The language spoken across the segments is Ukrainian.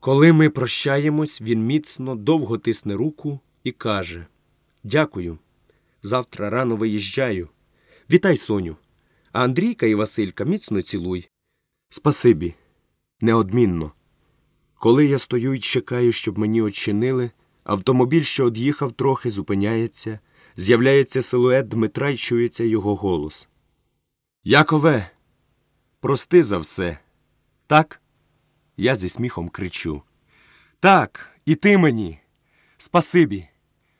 Коли ми прощаємось, він міцно довго тисне руку і каже: Дякую. Завтра рано виїжджаю. Вітай, Соню. А Андрійка і Василька міцно цілуй. Спасибі, неодмінно. Коли я стою і чекаю, щоб мені очинили, автомобіль, що од'їхав трохи, зупиняється, з'являється силует Дмитра і чується його голос. Якове, прости за все. Так? Я зі сміхом кричу. Так, і ти мені. Спасибі.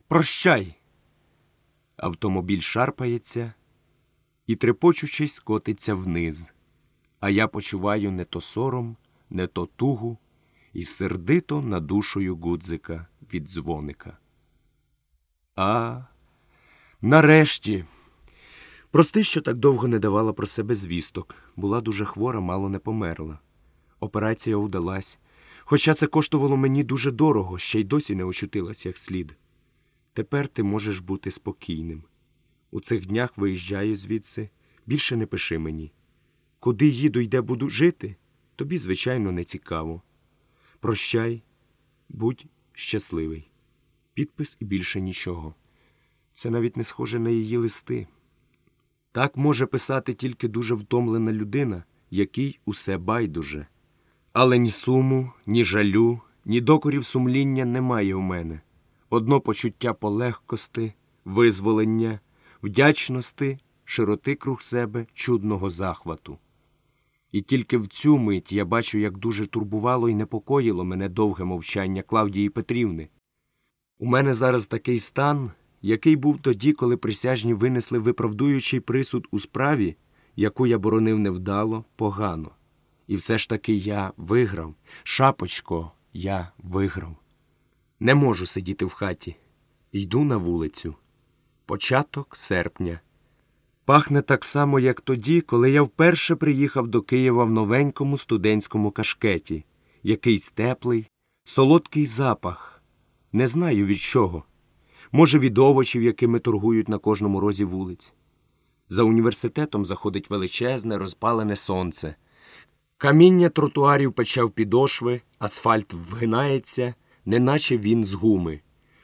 Прощай. Автомобіль шарпається і, трепочучись, котиться вниз. А я почуваю не то сором, не то тугу і сердито надушую гудзика від дзвоника. А нарешті. Прости, що так довго не давала про себе звісток. Була дуже хвора, мало не померла. Операція удалась, хоча це коштувало мені дуже дорого, ще й досі не очутилась як слід. Тепер ти можеш бути спокійним. У цих днях виїжджаю звідси, більше не пиши мені. Куди їду й де буду жити, тобі, звичайно, не цікаво. Прощай, будь щасливий. Підпис і більше нічого. Це навіть не схоже на її листи. Так може писати тільки дуже втомлена людина, якій усе байдуже. Але ні суму, ні жалю, ні докорів сумління немає у мене. Одно почуття полегкости, визволення, вдячності, широти круг себе, чудного захвату. І тільки в цю мить я бачу, як дуже турбувало і непокоїло мене довге мовчання Клавдії Петрівни. У мене зараз такий стан, який був тоді, коли присяжні винесли виправдуючий присуд у справі, яку я боронив невдало, погано. І все ж таки я виграв. Шапочко, я виграв. Не можу сидіти в хаті. Йду на вулицю. Початок серпня. Пахне так само, як тоді, коли я вперше приїхав до Києва в новенькому студентському кашкеті. Якийсь теплий, солодкий запах. Не знаю від чого. Може, від овочів, якими торгують на кожному розі вулиць. За університетом заходить величезне, розпалене сонце. Каміння тротуарів пече в підошви, асфальт вгинається, неначе він з гуми.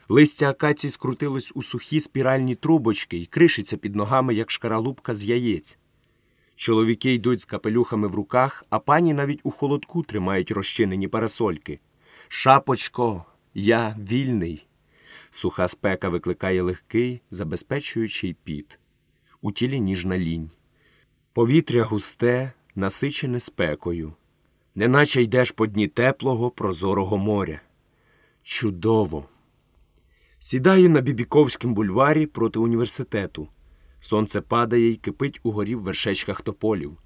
Листя акації скрутилось у сухі спіральні трубочки і кришиться під ногами, як шкаралупка з яєць. Чоловіки йдуть з капелюхами в руках, а пані навіть у холодку тримають розчинені парасольки. Шапочко, я вільний. Суха спека викликає легкий, забезпечуючий піт. У тілі ніжна лінь. Повітря густе, насичене спекою, неначе йдеш по дні теплого, прозорого моря. Чудово! Сідаю на Бібіковському бульварі проти університету. Сонце падає й кипить угорі в вершечках тополів.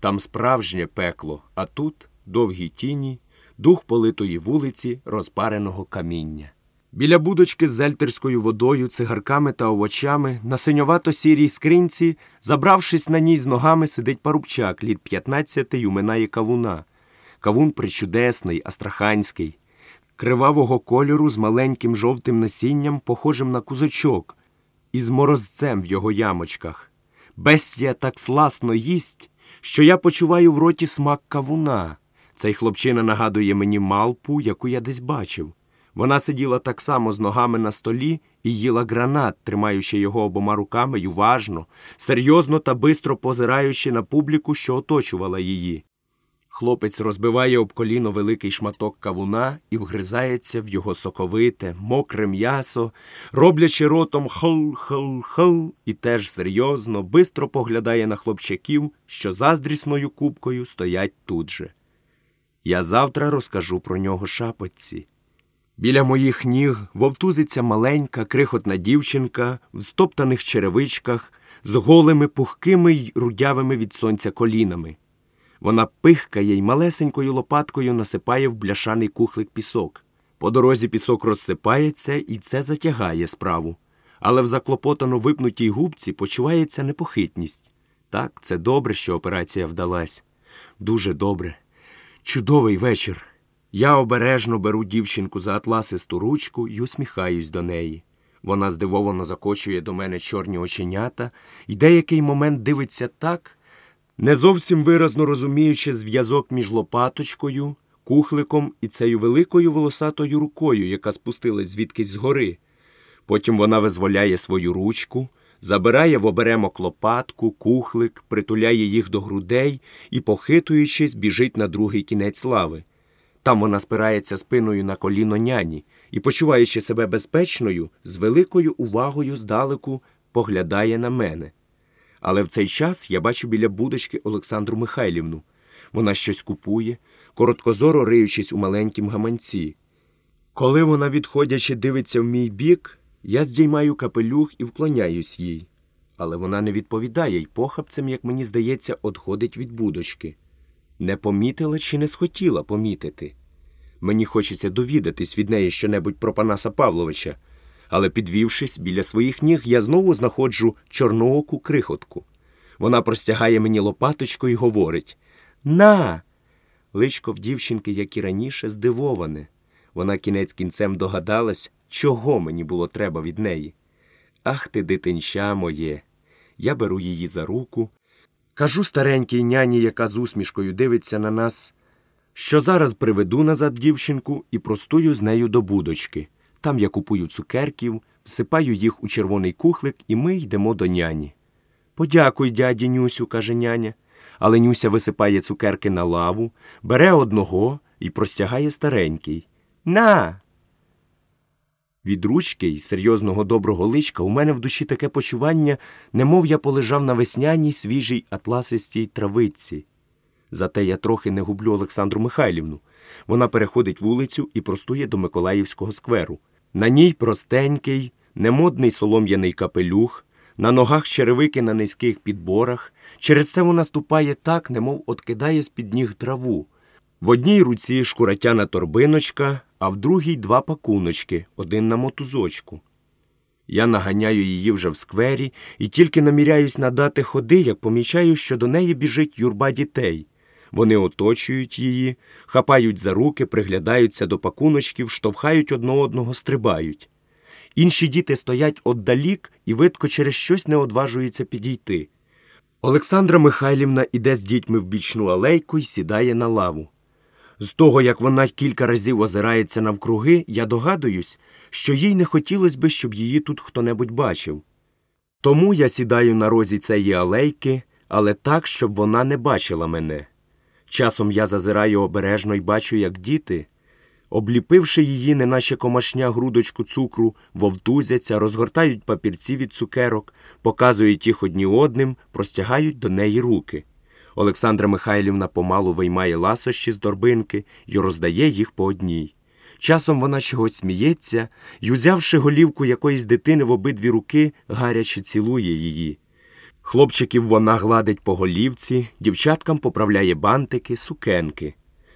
Там справжнє пекло, а тут довгі тіні, дух политої вулиці, розпареного каміння. Біля будочки з зельтерською водою, цигарками та овочами на синьовато сірій скринці, забравшись на ній з ногами, сидить парубчак літ 15 й уминає кавуна. Кавун причудесний, астраханський, кривавого кольору з маленьким жовтим насінням, похожим на кузочок, із морозцем в його ямочках. Бестія так сласно їсть, що я почуваю в роті смак кавуна. Цей хлопчина нагадує мені малпу, яку я десь бачив. Вона сиділа так само з ногами на столі і їла гранат, тримаючи його обома руками й уважно, серйозно та бистро позираючи на публіку, що оточувала її. Хлопець розбиває об коліно великий шматок кавуна і вгризається в його соковите, мокре м'ясо, роблячи ротом хл-хл-хл, і теж серйозно, бистро поглядає на хлопчаків, що заздрісною кубкою стоять тут же. Я завтра розкажу про нього шапочці. Біля моїх ніг вовтузиться маленька, крихотна дівчинка в стоптаних черевичках з голими пухкими й рудявими від сонця колінами. Вона пихкає й малесенькою лопаткою насипає в бляшаний кухлик пісок. По дорозі пісок розсипається, і це затягає справу. Але в заклопотано випнутій губці почувається непохитність. Так, це добре, що операція вдалась. Дуже добре. Чудовий вечір. Я обережно беру дівчинку за атласисту ручку і усміхаюсь до неї. Вона здивовано закочує до мене чорні оченята і деякий момент дивиться так, не зовсім виразно розуміючи зв'язок між лопаточкою, кухликом і цією великою волосатою рукою, яка спустилась звідкись згори. Потім вона визволяє свою ручку, забирає в оберемок лопатку, кухлик, притуляє їх до грудей і, похитуючись, біжить на другий кінець лави. Там вона спирається спиною на коліно няні і, почуваючи себе безпечною, з великою увагою здалеку поглядає на мене. Але в цей час я бачу біля будочки Олександру Михайлівну. Вона щось купує, короткозоро риючись у маленькім гаманці. Коли вона, відходячи, дивиться в мій бік, я здіймаю капелюх і вклоняюсь їй. Але вона не відповідає й похапцем, як мені здається, одходить від будочки. Не помітила чи не схотіла помітити. Мені хочеться довідатись від неї щонебудь про Панаса Павловича, але, підвівшись біля своїх ніг, я знову знаходжу чорнооку крихотку. Вона простягає мені лопаточку і говорить На. Личко в дівчинки, як і раніше, здивоване. Вона кінець кінцем догадалась, чого мені було треба від неї. Ах ти, дитинча моє. Я беру її за руку. Кажу старенькій няні, яка з усмішкою дивиться на нас, що зараз приведу назад дівчинку і простую з нею до будочки. Там я купую цукерків, всипаю їх у червоний кухлик, і ми йдемо до няні. Подякуй, дяді Нюсю, каже няня. Але Нюся висипає цукерки на лаву, бере одного і простягає старенький. На. Від ручки й серйозного доброго личка у мене в душі таке почування, немов я полежав на весняній свіжій атласистій травиці. Зате я трохи не гублю Олександру Михайлівну. Вона переходить вулицю і простує до Миколаївського скверу. На ній простенький, немодний солом'яний капелюх, на ногах черевики на низьких підборах. Через це вона ступає так, немов откидає з-під ніг траву. В одній руці шкуратяна торбиночка, а в другій два пакуночки, один на мотузочку. Я наганяю її вже в сквері і тільки наміряюсь надати ходи, як помічаю, що до неї біжить юрба дітей. Вони оточують її, хапають за руки, приглядаються до пакуночків, штовхають одне одного, стрибають. Інші діти стоять отдалік і видко через щось не одважуються підійти. Олександра Михайлівна іде з дітьми в бічну алейку і сідає на лаву. З того, як вона кілька разів озирається навкруги, я догадуюсь, що їй не хотілося би, щоб її тут хто-небудь бачив. Тому я сідаю на розі цієї алейки, але так, щоб вона не бачила мене. Часом я зазираю обережно і бачу, як діти, обліпивши її, неначе комашня грудочку цукру, вовтузяться, розгортають папірці від цукерок, показують їх одні одним, простягають до неї руки. Олександра Михайлівна помалу виймає ласощі з торбинки і роздає їх по одній. Часом вона чогось сміється і, узявши голівку якоїсь дитини в обидві руки, гаряче цілує її. Хлопчиків вона гладить по голівці, дівчаткам поправляє бантики, сукенки.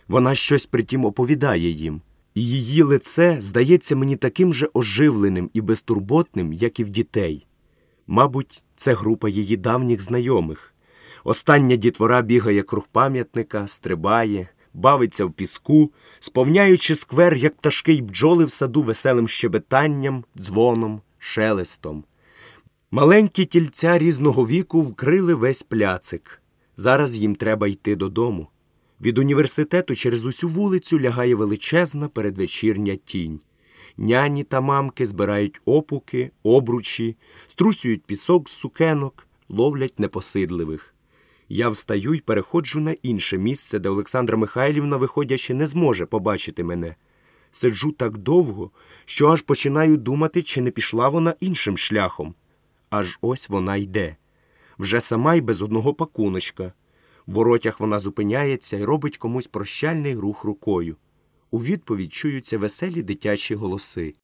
Вона щось притім оповідає їм, і її лице здається мені таким же оживленим і безтурботним, як і в дітей. Мабуть, це група її давніх знайомих. Остання дітвора бігає круг пам'ятника, стрибає, бавиться в піску, сповняючи сквер, як пташки й бджоли в саду веселим щебетанням, дзвоном, шелестом. Маленькі тільця різного віку вкрили весь пляцик. Зараз їм треба йти додому. Від університету через усю вулицю лягає величезна передвечірня тінь. Няні та мамки збирають опуки, обручі, струсюють пісок з сукенок, ловлять непосидливих. Я встаю й переходжу на інше місце, де Олександра Михайлівна, виходячи, не зможе побачити мене. Сиджу так довго, що аж починаю думати, чи не пішла вона іншим шляхом. Аж ось вона йде. Вже сама й без одного пакуночка. В воротях вона зупиняється і робить комусь прощальний рух рукою. У відповідь чуються веселі дитячі голоси.